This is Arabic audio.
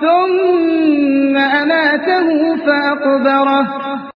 ثُمَّ أَمَاتَهُ فَأَقْبَرَهُ.